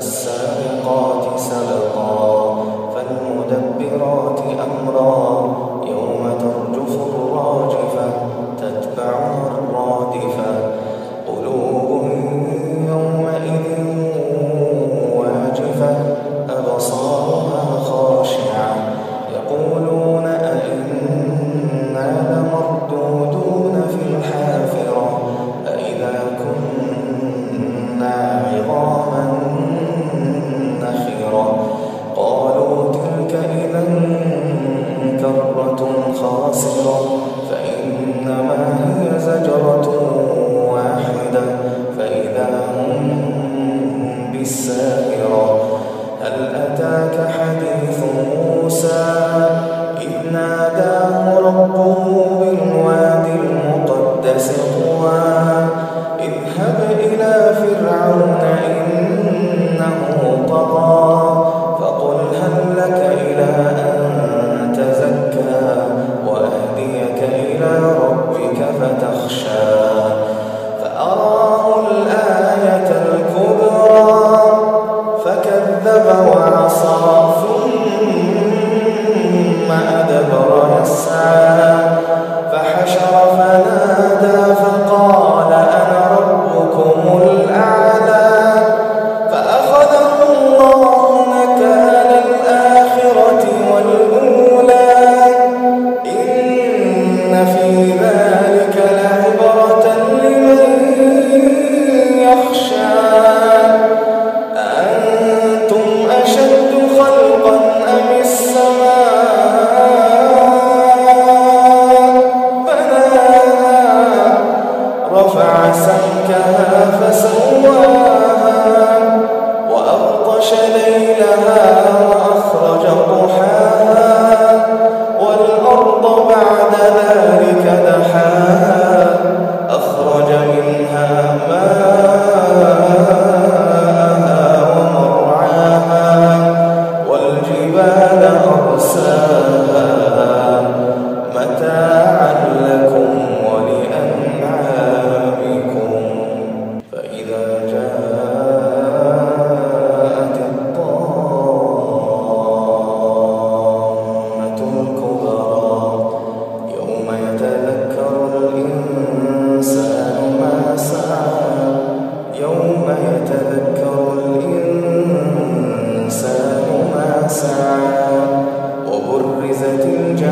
فالسابقات سبقا فالمدبرات أمرا. صلاة حديث Senhor.